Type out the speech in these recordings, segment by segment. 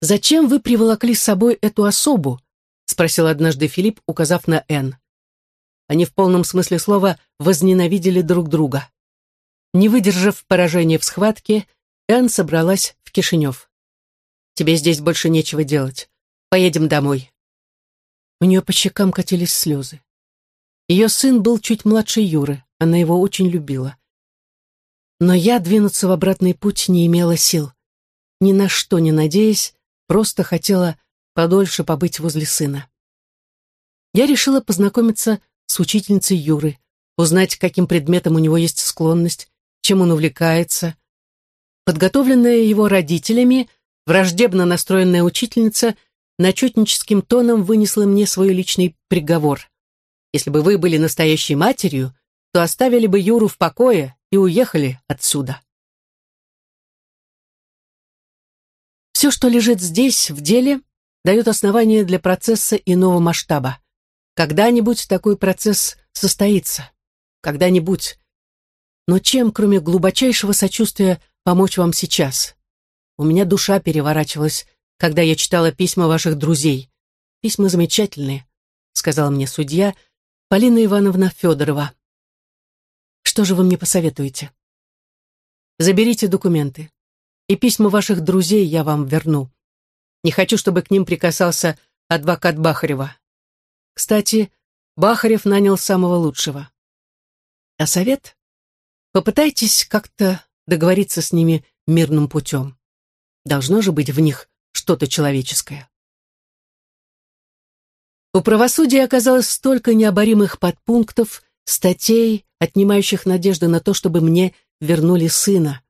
«Зачем вы приволокли с собой эту особу?» — спросил однажды Филипп, указав на Энн. Они в полном смысле слова возненавидели друг друга. Не выдержав поражения в схватке, Энн собралась в Кишинев. «Тебе здесь больше нечего делать. Поедем домой». У нее по щекам катились слезы. Ее сын был чуть младше Юры, она его очень любила. Но я двинуться в обратный путь не имела сил. Ни на что не надеясь, просто хотела подольше побыть возле сына. Я решила познакомиться с учительницей Юры, узнать, каким предметом у него есть склонность, чем он увлекается. Подготовленная его родителями, враждебно настроенная учительница начетническим тоном вынесла мне свой личный приговор. Если бы вы были настоящей матерью, то оставили бы Юру в покое и уехали отсюда. Все, что лежит здесь, в деле, дает основание для процесса иного масштаба. Когда-нибудь такой процесс состоится. Когда-нибудь. Но чем, кроме глубочайшего сочувствия, помочь вам сейчас? У меня душа переворачивалась, когда я читала письма ваших друзей. Письма замечательные, сказала мне судья Полина Ивановна Федорова. Что же вы мне посоветуете? Заберите документы. И письма ваших друзей я вам верну. Не хочу, чтобы к ним прикасался адвокат Бахарева. Кстати, Бахарев нанял самого лучшего. А совет? Попытайтесь как-то договориться с ними мирным путем. Должно же быть в них что-то человеческое. У правосудия оказалось столько необоримых подпунктов, статей, отнимающих надежды на то, чтобы мне вернули сына.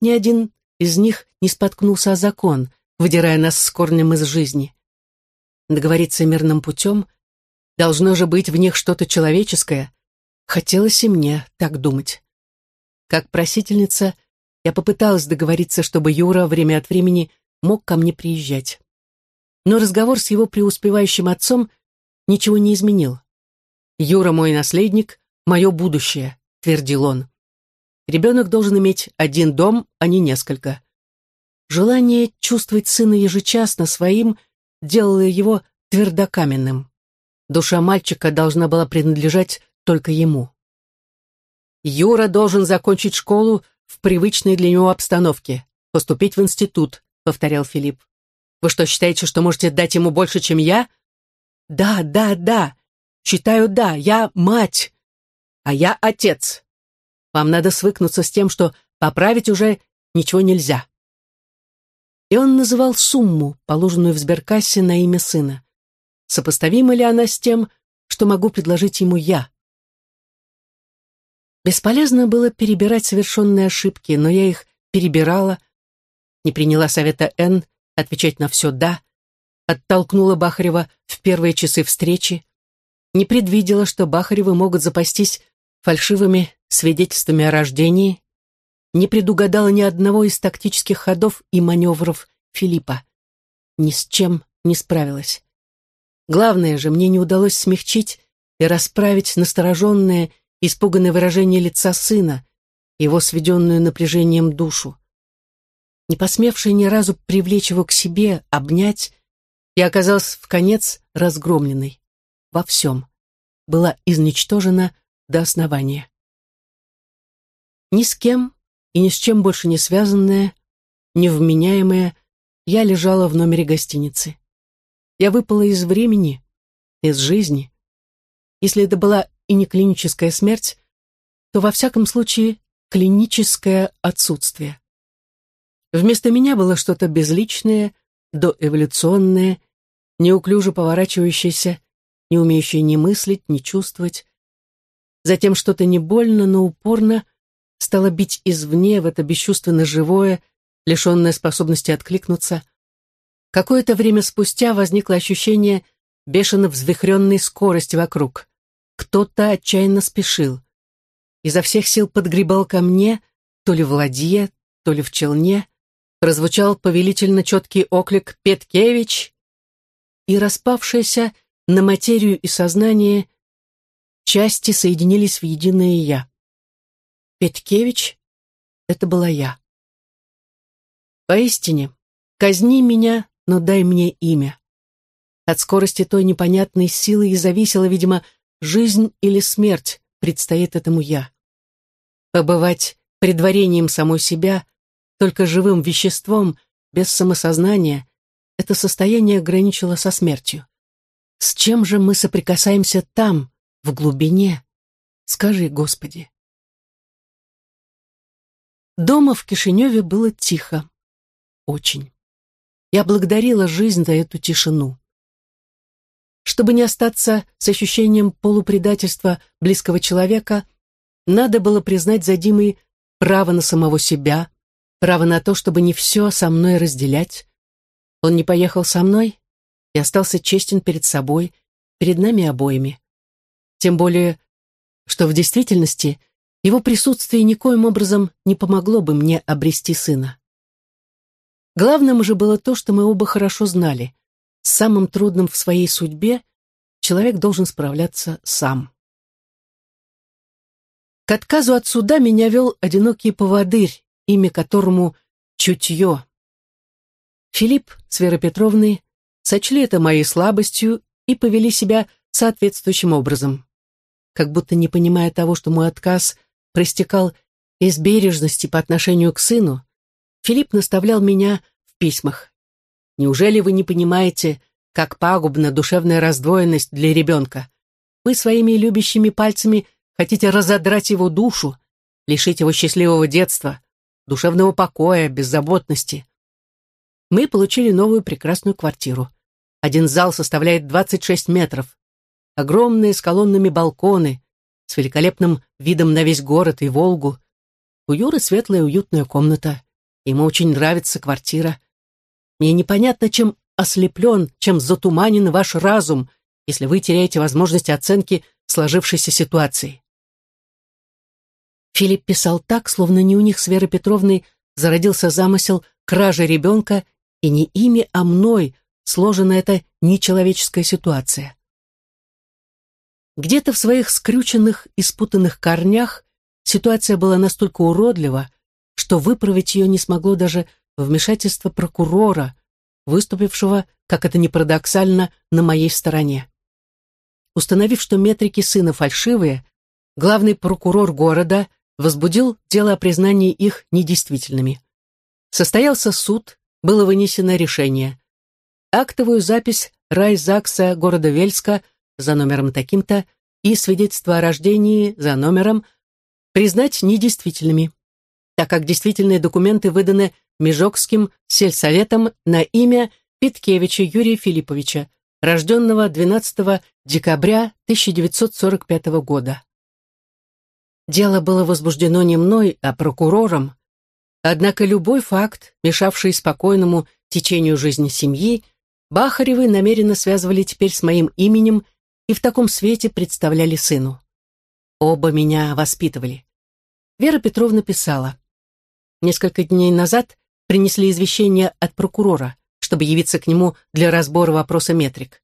Ни один из них не споткнулся о закон, выдирая нас с корнем из жизни. Договориться мирным путем должно же быть в них что-то человеческое. Хотелось и мне так думать. Как просительница, я попыталась договориться, чтобы Юра время от времени мог ко мне приезжать. Но разговор с его преуспевающим отцом ничего не изменил. Юра мой наследник, мое будущее», — твердил он. «Ребенок должен иметь один дом, а не несколько». Желание чувствовать сына ежечасно своим делало его твердокаменным. Душа мальчика должна была принадлежать только ему. Юра должен закончить школу в привычной для него обстановке, поступить в институт, повторял Филипп. Вы что, считаете, что можете дать ему больше, чем я? Да, да, да. Считаю, да, я мать а я отец. Вам надо свыкнуться с тем, что поправить уже ничего нельзя. И он называл сумму, положенную в сберкассе на имя сына. Сопоставима ли она с тем, что могу предложить ему я? Бесполезно было перебирать совершенные ошибки, но я их перебирала, не приняла совета Н отвечать на все «да», оттолкнула Бахарева в первые часы встречи, не предвидела, что Бахаревы могут запастись фальшивыми свидетельствами о рождении, не предугадала ни одного из тактических ходов и маневров Филиппа. Ни с чем не справилась. Главное же, мне не удалось смягчить и расправить настороженное, испуганное выражение лица сына, его сведенную напряжением душу. Не посмевшая ни разу привлечь его к себе, обнять, я оказалась в конец разгромленной. Во всем. Была изничтожена до основания. Ни с кем и ни с чем больше не связанная, невменяемая, я лежала в номере гостиницы. Я выпала из времени, из жизни. Если это была и не клиническая смерть, то во всяком случае клиническое отсутствие. Вместо меня было что-то безличное, доэволюционное, неуклюже поворачивающееся, не умеющее ни мыслить, ни чувствовать, Затем что-то не больно, но упорно стало бить извне в это бесчувственно живое, лишенное способности откликнуться. Какое-то время спустя возникло ощущение бешено взвихренной скорости вокруг. Кто-то отчаянно спешил. Изо всех сил подгребал ко мне, то ли в ладье, то ли в челне, прозвучал повелительно четкий оклик «Петкевич!» и распавшаяся на материю и сознание части соединились в единое «я». Петкевич — это была я. Поистине, казни меня но дай мне имя. От скорости той непонятной силы и зависела, видимо, жизнь или смерть предстоит этому я. Побывать предварением самой себя, только живым веществом, без самосознания, это состояние граничило со смертью. С чем же мы соприкасаемся там, в глубине? Скажи, Господи. Дома в Кишиневе было тихо. Очень. Я благодарила жизнь за эту тишину. Чтобы не остаться с ощущением полупредательства близкого человека, надо было признать за Димой право на самого себя, право на то, чтобы не все со мной разделять. Он не поехал со мной и остался честен перед собой, перед нами обоими. Тем более, что в действительности его присутствие никоим образом не помогло бы мне обрести сына. Главным же было то, что мы оба хорошо знали. С самым трудным в своей судьбе человек должен справляться сам. К отказу от суда меня вел одинокий поводырь, имя которому Чутье. Филипп с Верой Петровной сочли это моей слабостью и повели себя соответствующим образом. Как будто не понимая того, что мой отказ проистекал из бережности по отношению к сыну, Филипп наставлял меня в письмах. Неужели вы не понимаете, как пагубна душевная раздвоенность для ребенка? Вы своими любящими пальцами хотите разодрать его душу, лишить его счастливого детства, душевного покоя, беззаботности. Мы получили новую прекрасную квартиру. Один зал составляет 26 метров. Огромные с колоннами балконы, с великолепным видом на весь город и Волгу. У Юры светлая уютная комната. Ему очень нравится квартира. Мне непонятно, чем ослеплен, чем затуманен ваш разум, если вы теряете возможность оценки сложившейся ситуации. Филипп писал так, словно не у них с Верой Петровной зародился замысел кражи ребенка, и не ими, а мной сложена эта нечеловеческая ситуация. Где-то в своих скрюченных и спутанных корнях ситуация была настолько уродлива, что выправить ее не смогло даже вмешательство прокурора, выступившего, как это ни парадоксально, на моей стороне. Установив, что метрики сына фальшивые, главный прокурор города возбудил дело о признании их недействительными. Состоялся суд, было вынесено решение. Актовую запись райзакса города Вельска за номером таким-то и свидетельство о рождении за номером признать недействительными, так как действительные документы выданы Межокским сельсоветом на имя Питкевича Юрия Филипповича, рожденного 12 декабря 1945 года. Дело было возбуждено не мной, а прокурором. Однако любой факт, мешавший спокойному течению жизни семьи, Бахаревы намеренно связывали теперь с моим именем и в таком свете представляли сыну. Оба меня воспитывали. Вера Петровна писала. Несколько дней назад принесли извещение от прокурора, чтобы явиться к нему для разбора вопроса метрик.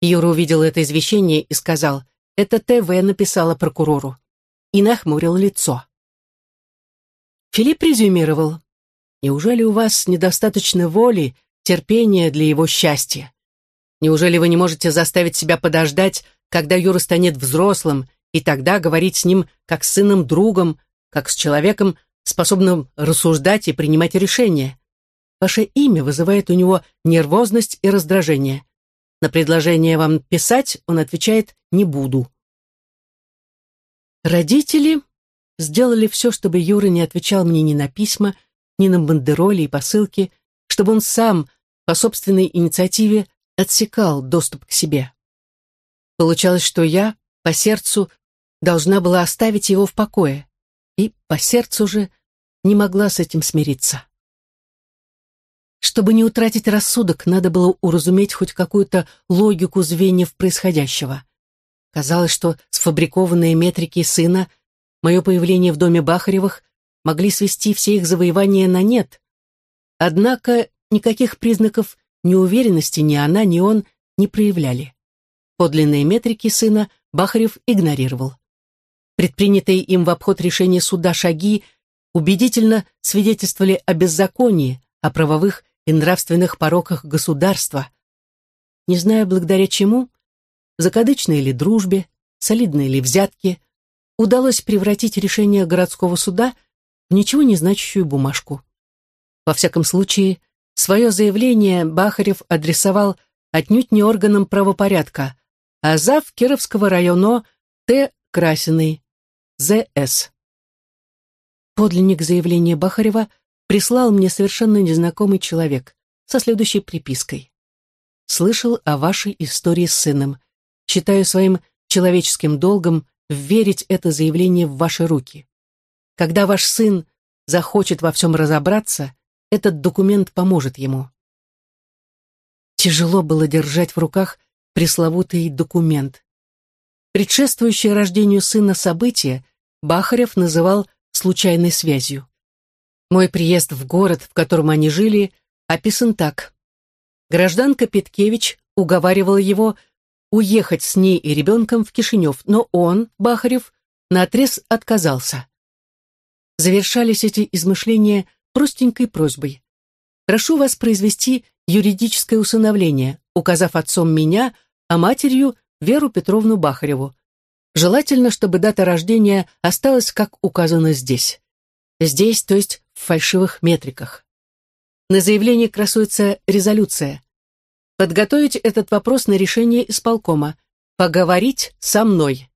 Юра увидел это извещение и сказал, это ТВ написала прокурору и нахмурил лицо. Филипп резюмировал. «Неужели у вас недостаточно воли, терпения для его счастья? Неужели вы не можете заставить себя подождать, когда Юра станет взрослым, и тогда говорить с ним как с сыном-другом, как с человеком, способным рассуждать и принимать решения? Ваше имя вызывает у него нервозность и раздражение. На предложение вам писать он отвечает «не буду». Родители сделали все, чтобы Юра не отвечал мне ни на письма, ни на бандероли и посылки, чтобы он сам по собственной инициативе отсекал доступ к себе. Получалось, что я по сердцу должна была оставить его в покое, и по сердцу же не могла с этим смириться. Чтобы не утратить рассудок, надо было уразуметь хоть какую-то логику звеньев происходящего. Казалось, что сфабрикованные метрики сына, мое появление в доме Бахаревых, могли свести все их завоевания на нет. Однако никаких признаков неуверенности ни она, ни он не проявляли. Подлинные метрики сына Бахарев игнорировал. Предпринятые им в обход решения суда шаги убедительно свидетельствовали о беззаконии, о правовых и нравственных пороках государства. Не знаю, благодаря чему, закадычной или дружбе, солидной или взятки, удалось превратить решение городского суда в ничего не значащую бумажку. Во всяком случае, свое заявление Бахарев адресовал отнюдь не органам правопорядка, а зав Кировского района Т. Красиной, З.С. Подлинник заявления Бахарева прислал мне совершенно незнакомый человек со следующей припиской. «Слышал о вашей истории с сыном. Считаю своим человеческим долгом верить это заявление в ваши руки. Когда ваш сын захочет во всем разобраться, этот документ поможет ему. Тяжело было держать в руках пресловутый документ. Предшествующее рождению сына событие Бахарев называл случайной связью. Мой приезд в город, в котором они жили, описан так. Гражданка Петкевич уговаривала его уехать с ней и ребенком в Кишинев, но он, Бахарев, наотрез отказался. Завершались эти измышления простенькой просьбой. Прошу вас произвести юридическое усыновление, указав отцом меня, а матерью Веру Петровну Бахареву. Желательно, чтобы дата рождения осталась, как указано здесь. Здесь, то есть в фальшивых метриках. На заявлении красуется резолюция. Подготовить этот вопрос на решение исполкома. Поговорить со мной.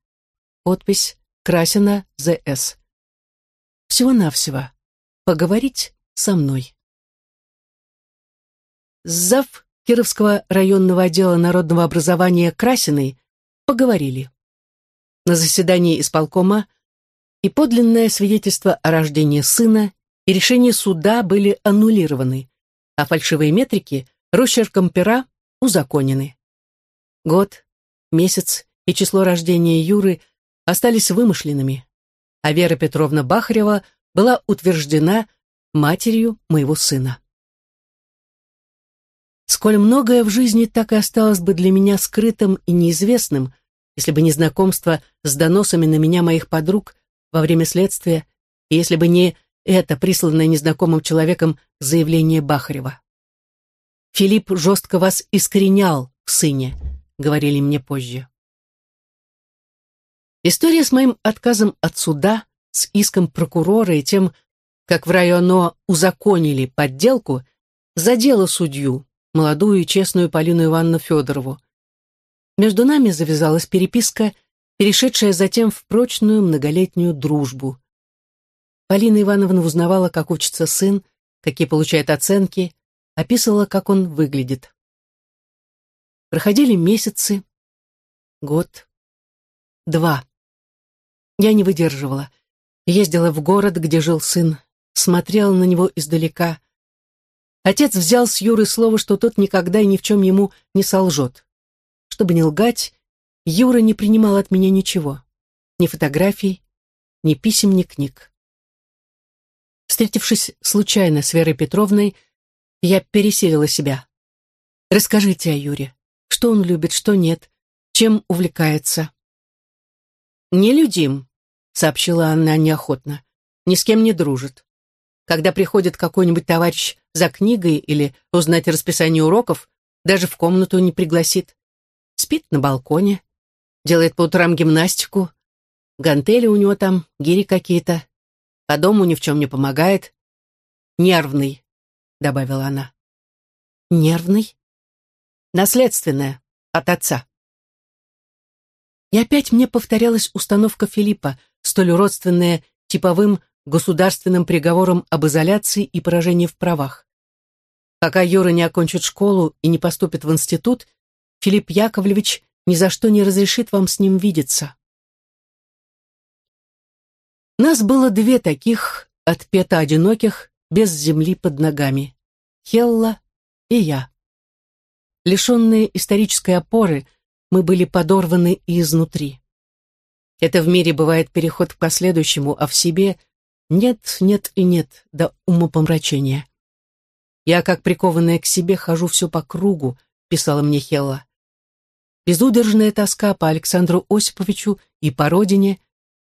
Подпись Красина З.С. Всего-навсего поговорить со мной. Зав Кировского районного отдела народного образования Красиной поговорили. На заседании исполкома и подлинное свидетельство о рождении сына и решение суда были аннулированы, а фальшивые метрики росчерком пера узаконены. Год, месяц и число рождения Юры остались вымышленными, а Вера Петровна Бахарева была утверждена матерью моего сына. Сколь многое в жизни так и осталось бы для меня скрытым и неизвестным, если бы не знакомство с доносами на меня моих подруг во время следствия, и если бы не это присланное незнакомым человеком заявление Бахарева. «Филипп жестко вас искоренял в сыне», — говорили мне позже. История с моим отказом от суда с иском прокурора и тем, как в районо узаконили подделку, задело судью, молодую и честную Полину Ивановну Федорову. Между нами завязалась переписка, перешедшая затем в прочную многолетнюю дружбу. Полина Ивановна узнавала, как учится сын, какие получает оценки, описывала, как он выглядит. Проходили месяцы, год, два. Я не выдерживала. Ездила в город, где жил сын, смотрела на него издалека. Отец взял с Юры слово, что тот никогда и ни в чем ему не солжет. Чтобы не лгать, Юра не принимал от меня ничего. Ни фотографий, ни писем, ни книг. Встретившись случайно с Верой Петровной, я переселила себя. Расскажите о Юре. Что он любит, что нет, чем увлекается. «Нелюдим», сообщила она неохотно. Ни с кем не дружит. Когда приходит какой-нибудь товарищ за книгой или узнать расписание уроков, даже в комнату не пригласит. Спит на балконе, делает по утрам гимнастику, гантели у него там, гири какие-то. По дому ни в чем не помогает. Нервный, добавила она. Нервный? Наследственное, от отца. И опять мне повторялась установка Филиппа, столь родственная типовым государственным приговором об изоляции и поражении в правах. Пока Юра не окончит школу и не поступит в институт, Филипп Яковлевич ни за что не разрешит вам с ним видеться. Нас было две таких, отпето одиноких, без земли под ногами. Хелла и я. Лишенные исторической опоры, мы были подорваны и изнутри. Это в мире бывает переход к последующему, а в себе нет, нет и нет до умопомрачения. Я, как прикованная к себе, хожу все по кругу, писала мне Хелла. Безудержная тоска по Александру Осиповичу и по родине,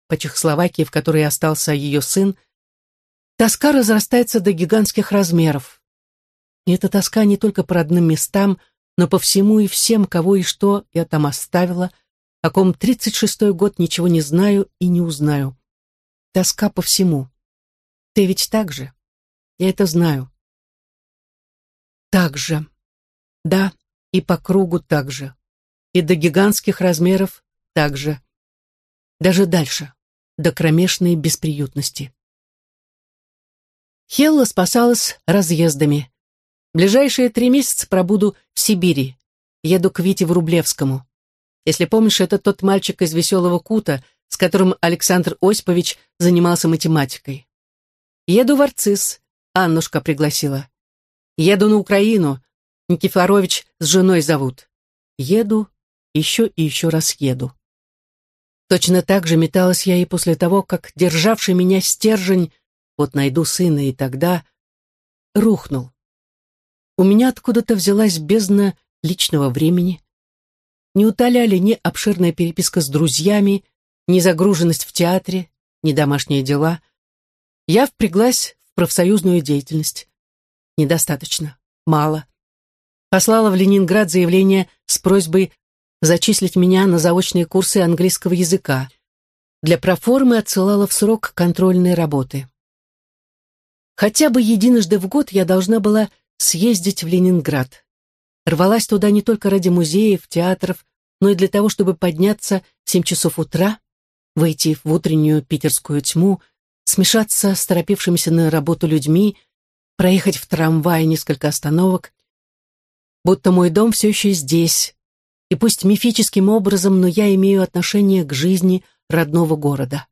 по Чехословакии, в которой остался ее сын, тоска разрастается до гигантских размеров. И эта тоска не только по родным местам, но по всему и всем, кого и что я там оставила, о ком тридцать шестой год ничего не знаю и не узнаю. Тоска по всему. Ты ведь так же? Я это знаю. Так же. Да, и по кругу так же. И до гигантских размеров так же. Даже дальше, до кромешной бесприютности. Хелла спасалась разъездами. Ближайшие три месяца пробуду в Сибири. Еду к Вите Врублевскому. Если помнишь, это тот мальчик из «Веселого кута», с которым Александр Осипович занимался математикой. Еду в Арцис, Аннушка пригласила. Еду на Украину, Никифорович с женой зовут. Еду, еще и еще раз еду. Точно так же металась я и после того, как державший меня стержень, вот найду сына и тогда, рухнул. У меня откуда-то взялась бездна личного времени. Не утоляли ни обширная переписка с друзьями, ни загруженность в театре, ни домашние дела. Я впряглась в профсоюзную деятельность. Недостаточно, мало. Послала в Ленинград заявление с просьбой зачислить меня на заочные курсы английского языка. Для проформы отсылала в срок контрольные работы. Хотя бы единожды в год я должна была съездить в Ленинград. Рвалась туда не только ради музеев, театров, но и для того, чтобы подняться в семь часов утра, выйти в утреннюю питерскую тьму, смешаться с торопившимися на работу людьми, проехать в трамвае несколько остановок, будто мой дом все еще здесь, и пусть мифическим образом, но я имею отношение к жизни родного города.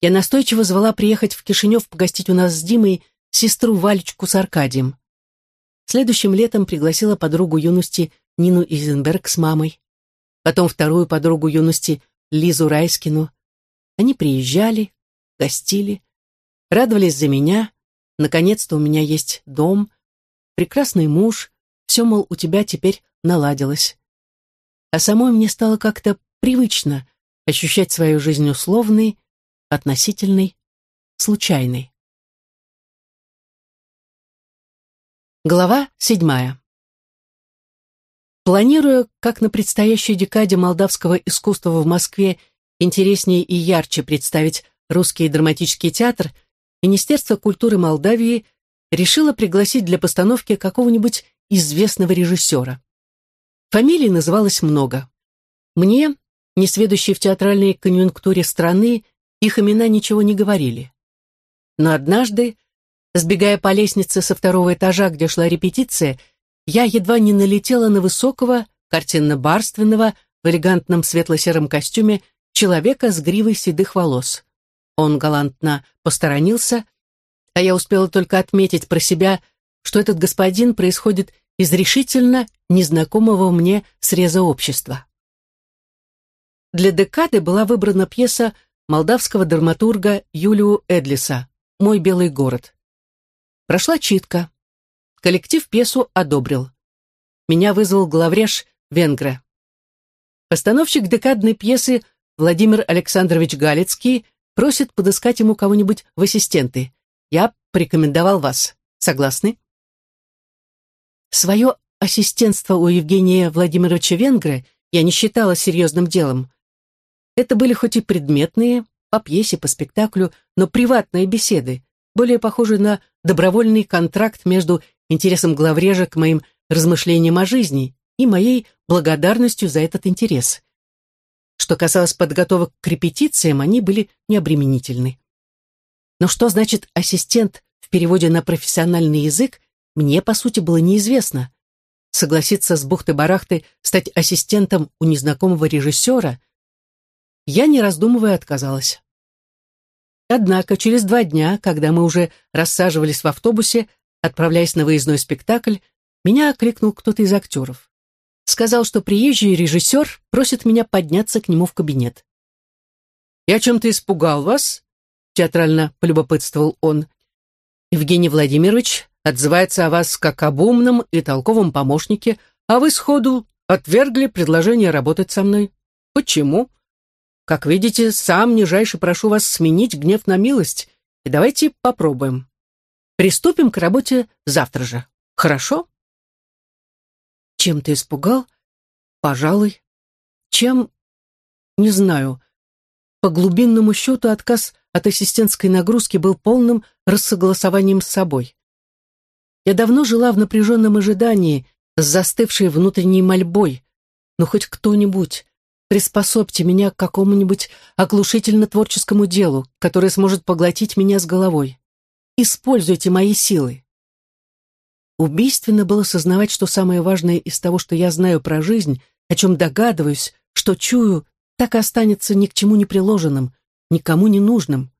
Я настойчиво звала приехать в Кишинев погостить у нас с Димой сестру Валечку с Аркадием. Следующим летом пригласила подругу юности Нину Изенберг с мамой, потом вторую подругу юности Лизу Райскину. Они приезжали, гостили, радовались за меня, наконец-то у меня есть дом, прекрасный муж, все, мол, у тебя теперь наладилось а самой мне стало как-то привычно ощущать свою жизнь условной, относительной, случайной. Глава седьмая. Планируя, как на предстоящей декаде молдавского искусства в Москве интереснее и ярче представить русский драматический театр, Министерство культуры Молдавии решило пригласить для постановки какого-нибудь известного режиссера. Фамилий называлось много. Мне, несведущей в театральной конъюнктуре страны, их имена ничего не говорили. Но однажды, сбегая по лестнице со второго этажа, где шла репетиция, я едва не налетела на высокого, картинно-барственного, в элегантном светло-сером костюме человека с гривой седых волос. Он галантно посторонился, а я успела только отметить про себя, что этот господин происходит из решительно незнакомого мне среза общества. Для декады была выбрана пьеса молдавского драматурга Юлию Эдлиса «Мой белый город». Прошла читка. Коллектив пьесу одобрил. Меня вызвал главреж Венгра. Постановщик декадной пьесы Владимир Александрович Галицкий просит подыскать ему кого-нибудь в ассистенты. Я порекомендовал вас. Согласны? Свое ассистентство у Евгения Владимировича Венгра я не считала серьезным делом. Это были хоть и предметные, по пьесе, по спектаклю, но приватные беседы, более похожие на добровольный контракт между интересом главрежа к моим размышлениям о жизни и моей благодарностью за этот интерес. Что касалось подготовок к репетициям, они были необременительны. Но что значит ассистент в переводе на профессиональный язык, мне, по сути, было неизвестно. Согласиться с бухты-барахты стать ассистентом у незнакомого режиссера я, не раздумывая, отказалась. Однако через два дня, когда мы уже рассаживались в автобусе, отправляясь на выездной спектакль, меня окликнул кто-то из актеров. Сказал, что приезжий режиссер просит меня подняться к нему в кабинет. «Я чем-то испугал вас?» — театрально полюбопытствовал он. «Евгений Владимирович отзывается о вас как об умном и толковом помощнике, а вы сходу отвергли предложение работать со мной. Почему? Как видите, сам нижайше прошу вас сменить гнев на милость, и давайте попробуем. Приступим к работе завтра же. хорошо?» «Чем ты испугал?» «Пожалуй». «Чем?» «Не знаю». По глубинному счету отказ от ассистентской нагрузки был полным рассогласованием с собой. Я давно жила в напряженном ожидании, с застывшей внутренней мольбой. Но хоть кто-нибудь, приспособьте меня к какому-нибудь оглушительно-творческому делу, которое сможет поглотить меня с головой. Используйте мои силы. Убийственно было сознавать, что самое важное из того, что я знаю про жизнь, о чем догадываюсь, что чую, так и останется ни к чему не приложенным, никому не нужным.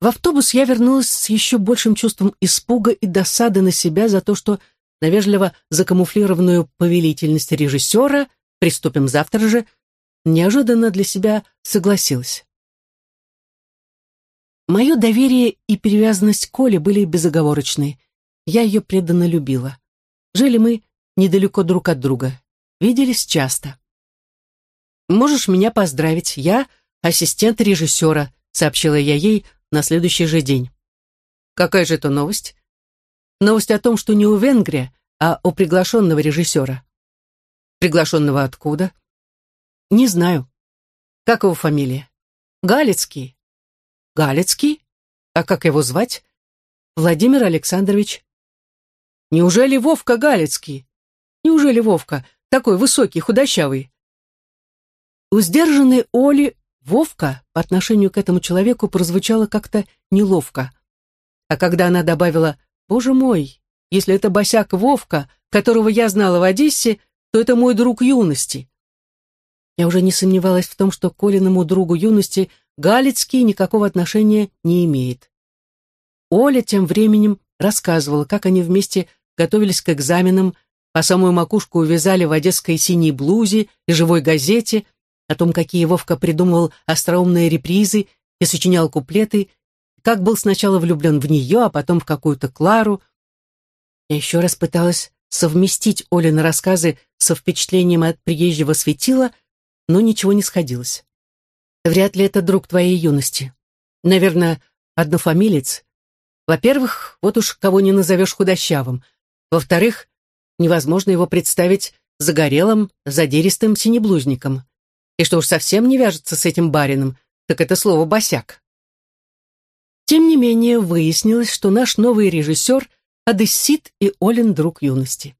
В автобус я вернулась с еще большим чувством испуга и досады на себя за то, что на вежливо закамуфлированную повелительность режиссера «Приступим завтра же» неожиданно для себя согласилась. Мое доверие и привязанность к Коле были безоговорочны. Я ее преданно любила. Жили мы недалеко друг от друга. Виделись часто. «Можешь меня поздравить, я ассистент режиссера», сообщила я ей, на следующий же день. Какая же это новость? Новость о том, что не у Венгрия, а у приглашенного режиссера. Приглашенного откуда? Не знаю. Как его фамилия? Галицкий. Галицкий? А как его звать? Владимир Александрович. Неужели Вовка Галицкий? Неужели Вовка, такой высокий, худощавый? У сдержанной Оли Вовка по отношению к этому человеку прозвучало как-то неловко. А когда она добавила «Боже мой, если это босяк Вовка, которого я знала в Одессе, то это мой друг юности». Я уже не сомневалась в том, что Колиному другу юности Галицкий никакого отношения не имеет. Оля тем временем рассказывала, как они вместе готовились к экзаменам, по самую макушку увязали в одесской синей блузе и живой газете – о том, какие Вовка придумывал остроумные репризы и сочинял куплеты, как был сначала влюблен в нее, а потом в какую-то Клару. Я еще раз пыталась совместить Олины рассказы со впечатлением от приезжего светила, но ничего не сходилось. Вряд ли это друг твоей юности. Наверное, однофамилец. Во-первых, вот уж кого не назовешь худощавым. Во-вторых, невозможно его представить загорелым, задиристым синеблузником. И что уж совсем не вяжется с этим барином, так это слово «босяк». Тем не менее, выяснилось, что наш новый режиссер — одессит и Олен друг юности.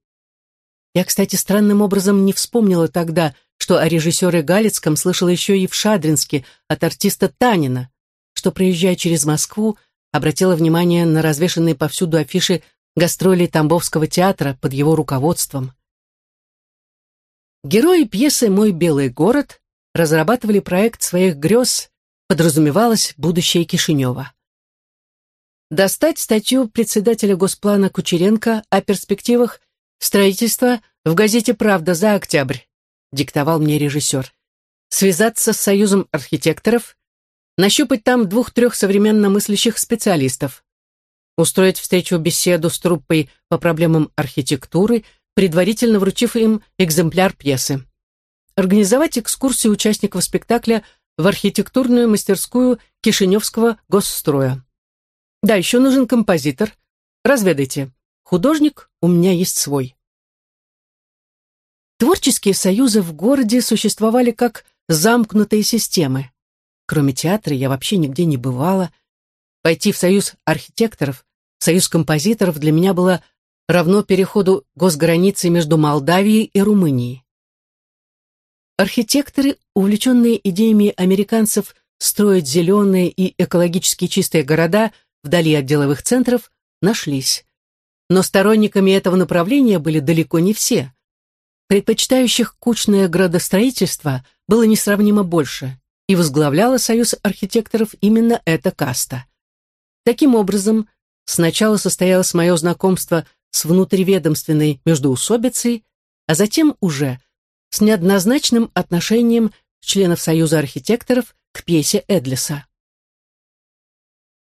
Я, кстати, странным образом не вспомнила тогда, что о режиссере Галицком слышала еще и в Шадринске от артиста Танина, что, проезжая через Москву, обратила внимание на развешанные повсюду афиши гастролей Тамбовского театра под его руководством. Герои пьесы «Мой белый город» разрабатывали проект своих грез, подразумевалось будущее Кишинева. Достать статью председателя Госплана Кучеренко о перспективах строительства в газете «Правда» за октябрь, диктовал мне режиссер. Связаться с Союзом архитекторов, нащупать там двух-трех современно мыслящих специалистов, устроить встречу-беседу с труппой по проблемам архитектуры, предварительно вручив им экземпляр пьесы организовать экскурсию участников спектакля в архитектурную мастерскую Кишиневского госстроя. Да, еще нужен композитор. Разведайте. Художник у меня есть свой. Творческие союзы в городе существовали как замкнутые системы. Кроме театра я вообще нигде не бывала. Пойти в союз архитекторов, союз композиторов для меня было равно переходу госграницы между Молдавией и Румынией. Архитекторы, увлеченные идеями американцев строить зеленые и экологически чистые города вдали от деловых центров, нашлись. Но сторонниками этого направления были далеко не все. Предпочитающих кучное градостроительство было несравнимо больше, и возглавляла Союз архитекторов именно эта каста. Таким образом, сначала состоялось мое знакомство с внутриведомственной междоусобицей, а затем уже с неоднозначным отношением членов Союза архитекторов к пьесе Эдлиса.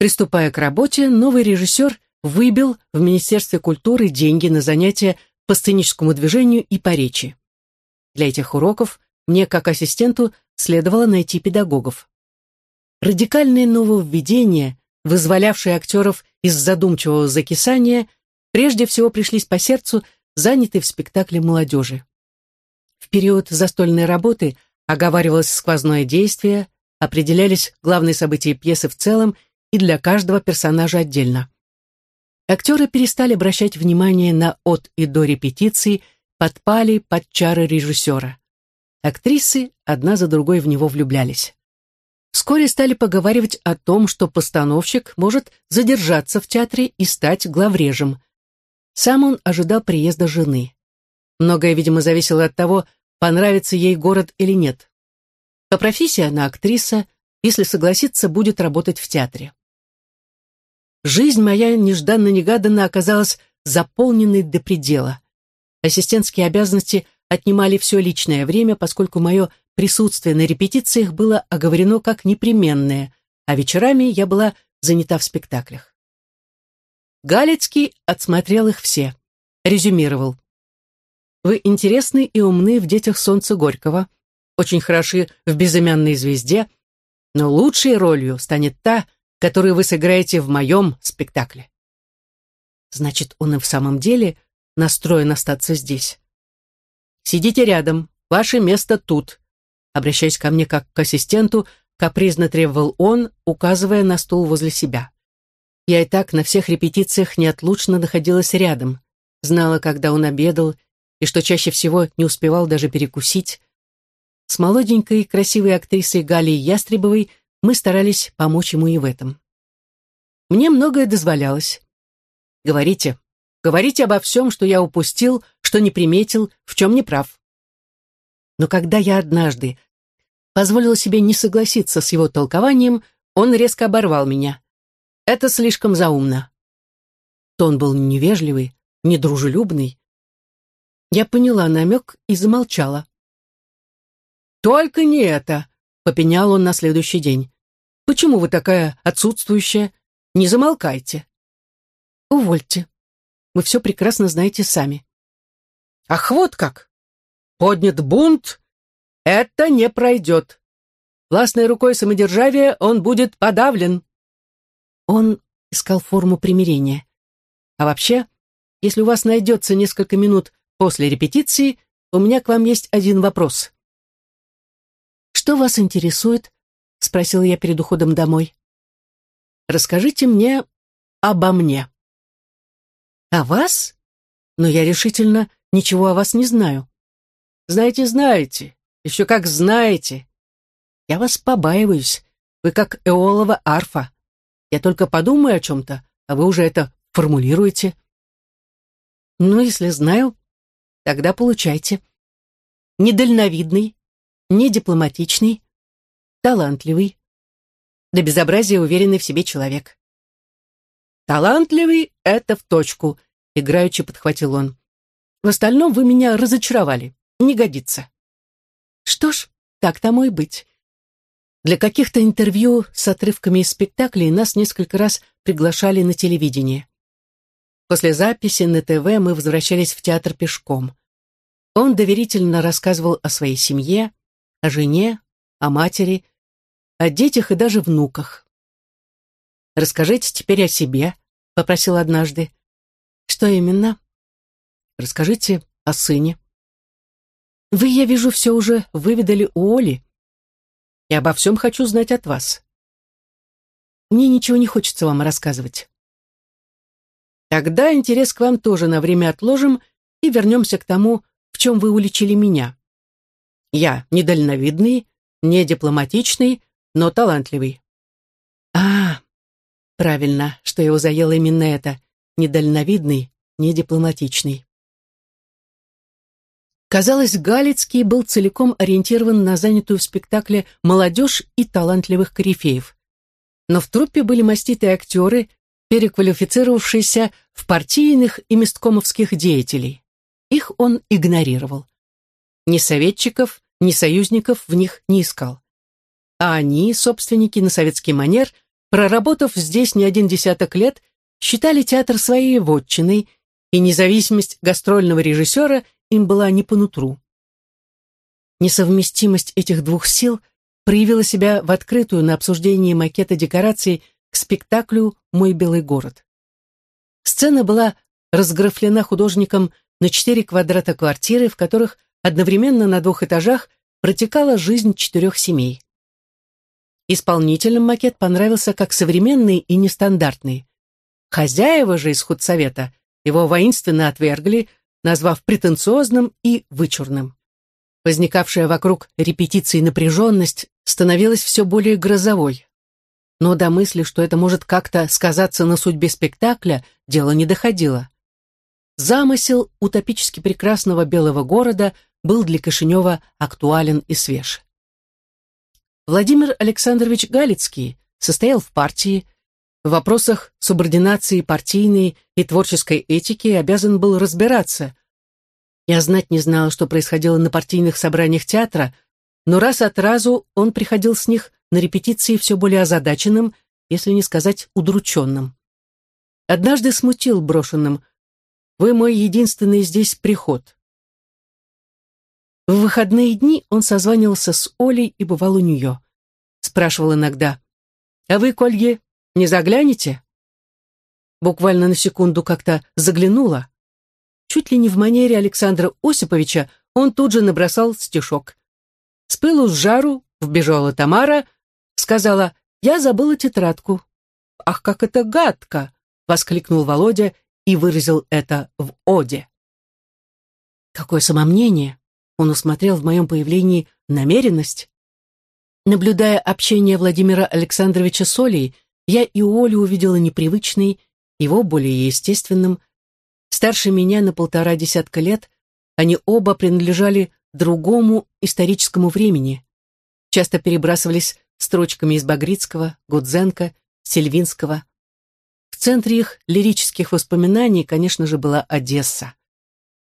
Приступая к работе, новый режиссер выбил в Министерстве культуры деньги на занятия по сценическому движению и по речи. Для этих уроков мне, как ассистенту, следовало найти педагогов. Радикальное нововведение, вызволявшие актеров из задумчивого закисания, прежде всего пришлись по сердцу, заняты в спектакле молодежи. В период застольной работы оговаривалось сквозное действие, определялись главные события пьесы в целом и для каждого персонажа отдельно. Актеры перестали обращать внимание на от и до репетиции, подпали под чары режиссера. Актрисы одна за другой в него влюблялись. Вскоре стали поговаривать о том, что постановщик может задержаться в театре и стать главрежем. Сам он ожидал приезда жены. Многое, видимо, зависело от того, понравится ей город или нет. По профессии она актриса, если согласится, будет работать в театре. Жизнь моя нежданно-негаданно оказалась заполненной до предела. Ассистентские обязанности отнимали все личное время, поскольку мое присутствие на репетициях было оговорено как непременное, а вечерами я была занята в спектаклях. Галицкий отсмотрел их все. Резюмировал. Вы интересны и умны в «Детях солнца Горького», очень хороши в «Безымянной звезде», но лучшей ролью станет та, которую вы сыграете в моем спектакле. Значит, он и в самом деле настроен остаться здесь. Сидите рядом, ваше место тут. Обращаясь ко мне как к ассистенту, капризно требовал он, указывая на стул возле себя. Я и так на всех репетициях неотлучно находилась рядом, знала, когда он обедал, и что чаще всего не успевал даже перекусить. С молоденькой, красивой актрисой Галией Ястребовой мы старались помочь ему и в этом. Мне многое дозволялось. Говорите, говорите обо всем, что я упустил, что не приметил, в чем не прав. Но когда я однажды позволила себе не согласиться с его толкованием, он резко оборвал меня. Это слишком заумно. Тон был невежливый, недружелюбный. Я поняла намек и замолчала. «Только не это!» — попенял он на следующий день. «Почему вы такая отсутствующая? Не замолкайте!» «Увольте. Вы все прекрасно знаете сами». «Ах, вот как! Поднят бунт? Это не пройдет. Властной рукой самодержавия он будет подавлен». Он искал форму примирения. «А вообще, если у вас найдется несколько минут после репетиции, у меня к вам есть один вопрос». «Что вас интересует?» — спросил я перед уходом домой. «Расскажите мне обо мне». «О вас? Но я решительно ничего о вас не знаю». «Знаете, знаете. Еще как знаете. Я вас побаиваюсь. Вы как эолова арфа. Я только подумаю о чем-то, а вы уже это формулируете». «Ну, если знаю, тогда получайте. Недальновидный, недипломатичный, талантливый, до безобразия уверенный в себе человек. «Талантливый — это в точку», — играючи подхватил он. «В остальном вы меня разочаровали. Не годится». «Что ж, так тому и быть». Для каких-то интервью с отрывками из спектаклей нас несколько раз приглашали на телевидение. После записи на ТВ мы возвращались в театр пешком. Он доверительно рассказывал о своей семье, о жене, о матери, о детях и даже внуках. «Расскажите теперь о себе», — попросил однажды. «Что именно?» «Расскажите о сыне». «Вы, я вижу, все уже выведали у Оли. И обо всем хочу знать от вас. Мне ничего не хочется вам рассказывать». «Тогда интерес к вам тоже на время отложим и вернемся к тому, в чем вы уличили меня. Я недальновидный, не дипломатичный, но талантливый. А, правильно, что его заело именно это. Недальновидный, не дипломатичный. Казалось, Галицкий был целиком ориентирован на занятую в спектакле молодежь и талантливых корифеев. Но в труппе были маститые актеры, переквалифицировавшиеся в партийных и месткомовских деятелей. Их он игнорировал. Ни советчиков, ни союзников в них не искал. А они, собственники на советский манер, проработав здесь не один десяток лет, считали театр своей вотчиной, и независимость гастрольного режиссера им была не по нутру. Несовместимость этих двух сил проявила себя в открытую на обсуждении макета декораций к спектаклю «Мой белый город». Сцена была разграфлена художником на четыре квадрата квартиры, в которых одновременно на двух этажах протекала жизнь четырех семей. Исполнителям макет понравился как современный и нестандартный. Хозяева же из худсовета его воинственно отвергли, назвав претенциозным и вычурным. Возникавшая вокруг репетиции напряженность становилась все более грозовой. Но до мысли, что это может как-то сказаться на судьбе спектакля, дело не доходило. Замысел утопически прекрасного белого города был для Кишинева актуален и свеж. Владимир Александрович Галицкий состоял в партии, в вопросах субординации партийной и творческой этики обязан был разбираться, я знать не знала, что происходило на партийных собраниях театра, но раз от разу он приходил с них на репетиции все более озадаченным, если не сказать удрученным. Однажды смутил брошенным «Вы мой единственный здесь приход». В выходные дни он созванивался с Олей и бывал у нее. Спрашивал иногда «А вы, Колье, не заглянете?» Буквально на секунду как-то заглянула, Чуть ли не в манере Александра Осиповича он тут же набросал стишок. С пылу с жару вбежала Тамара, сказала «Я забыла тетрадку». «Ах, как это гадко!» — воскликнул Володя и выразил это в оде. Какое самомнение! Он усмотрел в моем появлении намеренность. Наблюдая общение Владимира Александровича с Олей, я и у Оли увидела непривычный, его более естественным, Старше меня на полтора десятка лет, они оба принадлежали другому историческому времени. Часто перебрасывались строчками из Багрицкого, Гудзенко, Сельвинского. В центре их лирических воспоминаний, конечно же, была Одесса.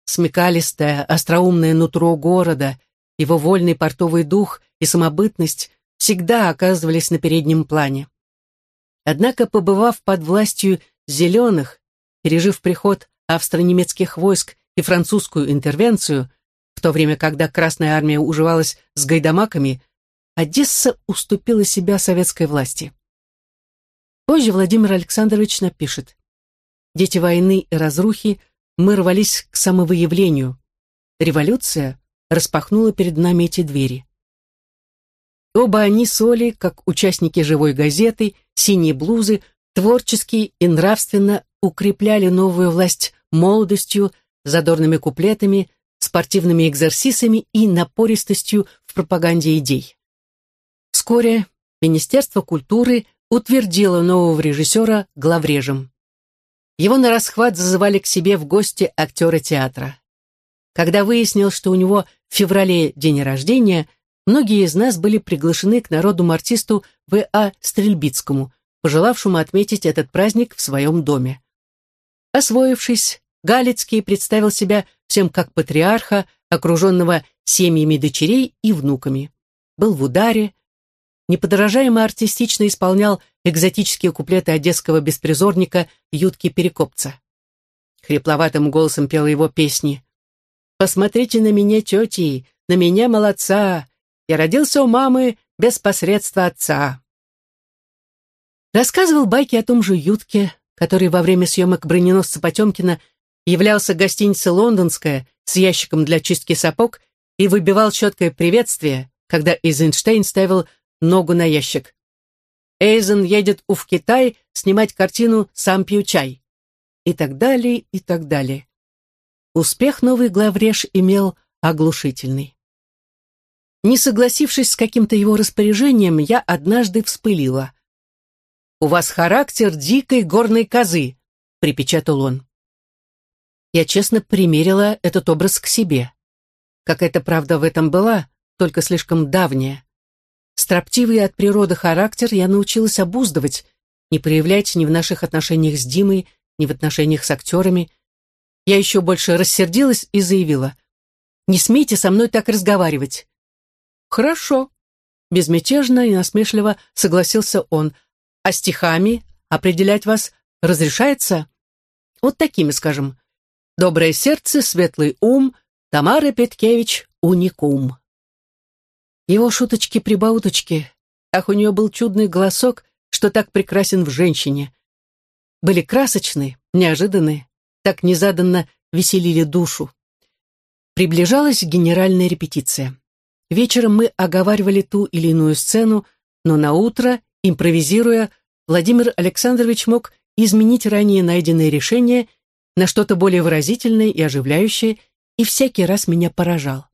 Смекалистое, остроумное нутро города, его вольный портовый дух и самобытность всегда оказывались на переднем плане. Однако, побывав под властью зеленых, пережив приход австро-немецких войск и французскую интервенцию, в то время, когда Красная Армия уживалась с гайдамаками, Одесса уступила себя советской власти. Позже Владимир Александрович напишет «Дети войны и разрухи, мы рвались к самовыявлению. Революция распахнула перед нами эти двери. Оба они соли, как участники живой газеты, синие блузы, творчески и нравственно укрепляли новую власть молодостью, задорными куплетами, спортивными экзерсисами и напористостью в пропаганде идей. Вскоре Министерство культуры утвердило нового режиссера главрежем. Его на расхват зазывали к себе в гости актеры театра. Когда выяснил, что у него в феврале день рождения, многие из нас были приглашены к народному артисту В.А. Стрельбицкому, пожелавшему отметить этот праздник в своем доме. Освоившись, Галицкий представил себя всем как патриарха, окруженного семьями дочерей и внуками. Был в ударе, неподражаемо артистично исполнял экзотические куплеты одесского беспризорника Ютки Перекопца. Хрипловатым голосом пел его песни. «Посмотрите на меня, тети, на меня, молодца! Я родился у мамы без посредства отца!» Рассказывал байки о том же Ютке, который во время съемок броненосца Потемкина являлся гостиница «Лондонская» с ящиком для чистки сапог и выбивал четкое приветствие, когда Эйзенштейн ставил ногу на ящик. Эйзен едет у в Китай снимать картину «Сам пью чай». И так далее, и так далее. Успех новый главреж имел оглушительный. Не согласившись с каким-то его распоряжением, я однажды вспылила. «У вас характер дикой горной козы», — припечатал он. Я честно примерила этот образ к себе. Какая-то правда в этом была, только слишком давняя. Строптивый от природы характер я научилась обуздывать, не проявлять ни в наших отношениях с Димой, ни в отношениях с актерами. Я еще больше рассердилась и заявила, «Не смейте со мной так разговаривать». «Хорошо», — безмятежно и насмешливо согласился он, — а стихами определять вас разрешается? Вот такими, скажем. Доброе сердце, светлый ум, Тамара Петкевич уникум. Его шуточки-прибауточки, ах, у нее был чудный голосок, что так прекрасен в женщине. Были красочны, неожиданны, так незаданно веселили душу. Приближалась генеральная репетиция. Вечером мы оговаривали ту или иную сцену, но на утро, импровизируя, Владимир Александрович мог изменить ранее найденное решение на что-то более выразительное и оживляющее, и всякий раз меня поражал.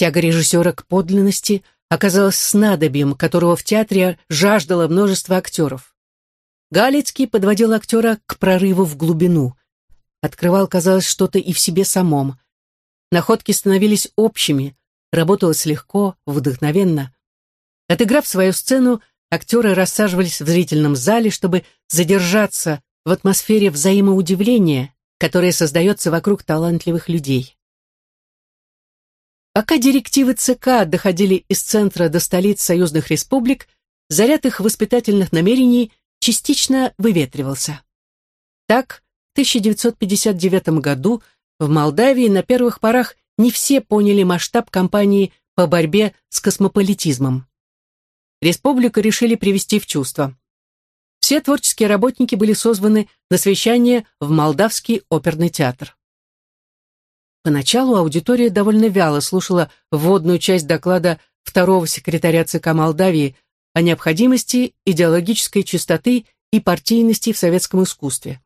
Тяга режиссера к подлинности оказалась снадобьем, которого в театре жаждало множество актеров. Галицкий подводил актера к прорыву в глубину. Открывал, казалось, что-то и в себе самом. Находки становились общими, работалось легко, вдохновенно. Отыграв свою сцену, актеры рассаживались в зрительном зале, чтобы задержаться в атмосфере взаимоудивления, которая создается вокруг талантливых людей. Пока директивы ЦК доходили из центра до столиц союзных республик, заряд их воспитательных намерений частично выветривался. Так, в 1959 году в Молдавии на первых порах не все поняли масштаб кампании по борьбе с космополитизмом. Республику решили привести в чувство. Все творческие работники были созваны на совещание в Молдавский оперный театр. Поначалу аудитория довольно вяло слушала вводную часть доклада второго секретаря ЦК Молдавии о необходимости идеологической чистоты и партийности в советском искусстве.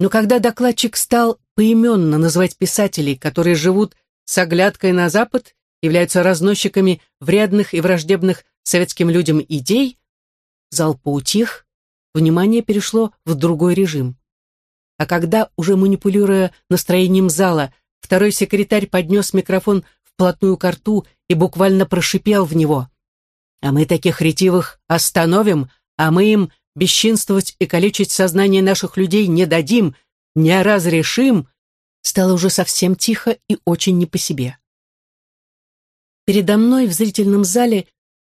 Но когда докладчик стал поименно называть писателей, которые живут с оглядкой на Запад, являются разносчиками вредных и враждебных советским людям идей, зал поутих, внимание перешло в другой режим. А когда, уже манипулируя настроением зала, второй секретарь поднес микрофон вплотную к рту и буквально прошипел в него. «А мы таких ретивых остановим, а мы им бесчинствовать и калечить сознание наших людей не дадим, не разрешим», стало уже совсем тихо и очень не по себе. Передо мной в зрительном зале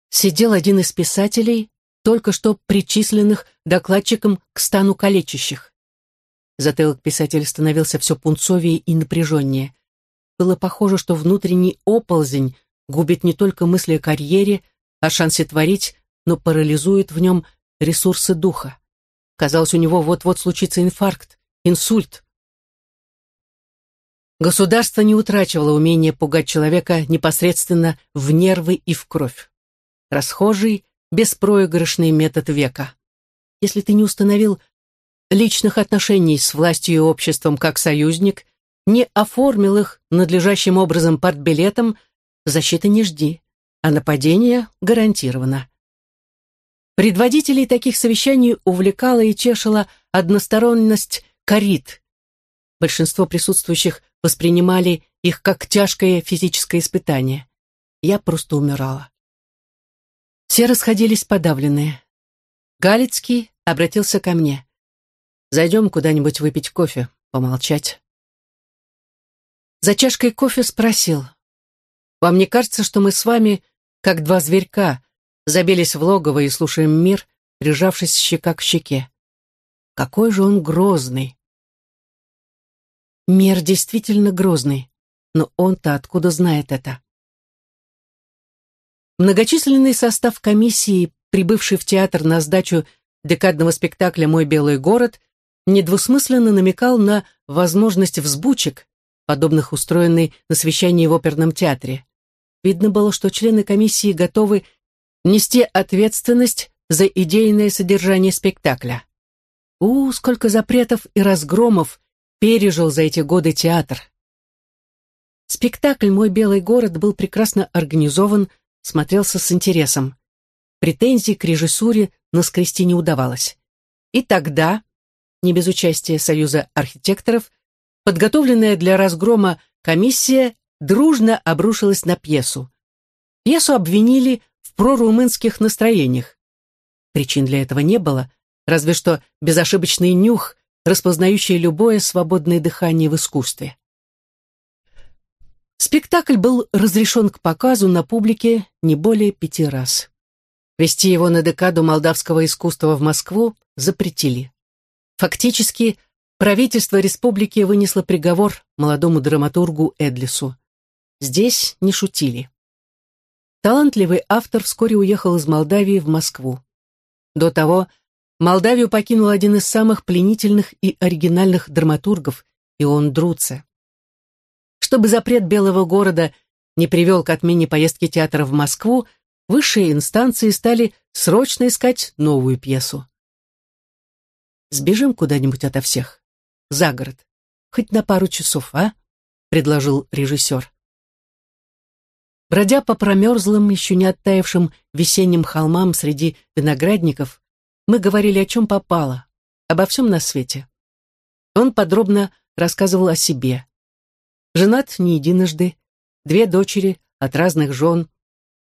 сидел один из писателей, только что причисленных докладчиком к стану калечащих. Затылок писателя становился все пунцовее и напряженнее. Было похоже, что внутренний оползень губит не только мысли о карьере, о шансе творить, но парализует в нем ресурсы духа. Казалось, у него вот-вот случится инфаркт, инсульт. Государство не утрачивало умение пугать человека непосредственно в нервы и в кровь. Расхожий, беспроигрышный метод века. Если ты не установил личных отношений с властью и обществом как союзник, не оформил их надлежащим образом партбилетом, защиты не жди, а нападение гарантировано. Предводителей таких совещаний увлекала и чешила односторонность корит. Большинство присутствующих воспринимали их как тяжкое физическое испытание. Я просто умирала. Все расходились подавленные. Галицкий обратился ко мне. «Зайдем куда-нибудь выпить кофе, помолчать». За чашкой кофе спросил. «Вам не кажется, что мы с вами, как два зверька, забились в логово и слушаем мир, прижавшись щека к щеке. Какой же он грозный. Мир действительно грозный, но он-то откуда знает это? Многочисленный состав комиссии, прибывший в театр на сдачу декадного спектакля «Мой белый город», недвусмысленно намекал на возможность взбучек, подобных устроенной на совещании в оперном театре. Видно было, что члены комиссии готовы нести ответственность за идейное содержание спектакля. У, сколько запретов и разгромов пережил за эти годы театр. Спектакль «Мой белый город» был прекрасно организован, смотрелся с интересом. Претензий к режиссуре наскрести не удавалось. И тогда, не без участия Союза архитекторов, подготовленная для разгрома комиссия дружно обрушилась на пьесу. Пьесу обвинили в прорумынских настроениях. Причин для этого не было, разве что безошибочный нюх, распознающий любое свободное дыхание в искусстве. Спектакль был разрешен к показу на публике не более пяти раз. Вести его на декаду молдавского искусства в Москву запретили. Фактически, правительство республики вынесло приговор молодому драматургу Эдлису. Здесь не шутили. Талантливый автор вскоре уехал из Молдавии в Москву. До того Молдавию покинул один из самых пленительных и оригинальных драматургов, Ион Друце. Чтобы запрет Белого города не привел к отмене поездки театра в Москву, высшие инстанции стали срочно искать новую пьесу. «Сбежим куда-нибудь ото всех, за город, хоть на пару часов, а?» — предложил режиссер. Бродя по промерзлым, еще не оттаившим весенним холмам среди виноградников, мы говорили о чем попало, обо всем на свете. Он подробно рассказывал о себе. Женат не единожды, две дочери от разных жен,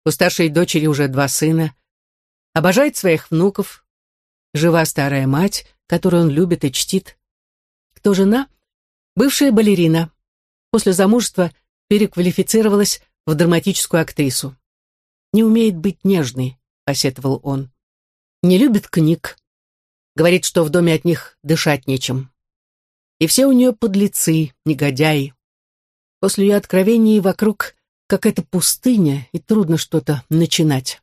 у старшей дочери уже два сына, обожает своих внуков, жива старая мать, которую он любит и чтит. Кто жена? Бывшая балерина. После замужества переквалифицировалась в драматическую актрису. «Не умеет быть нежной», — посетовал он. Не любит книг. Говорит, что в доме от них дышать нечем. И все у нее подлецы, негодяи. После ее откровений вокруг какая-то пустыня, и трудно что-то начинать.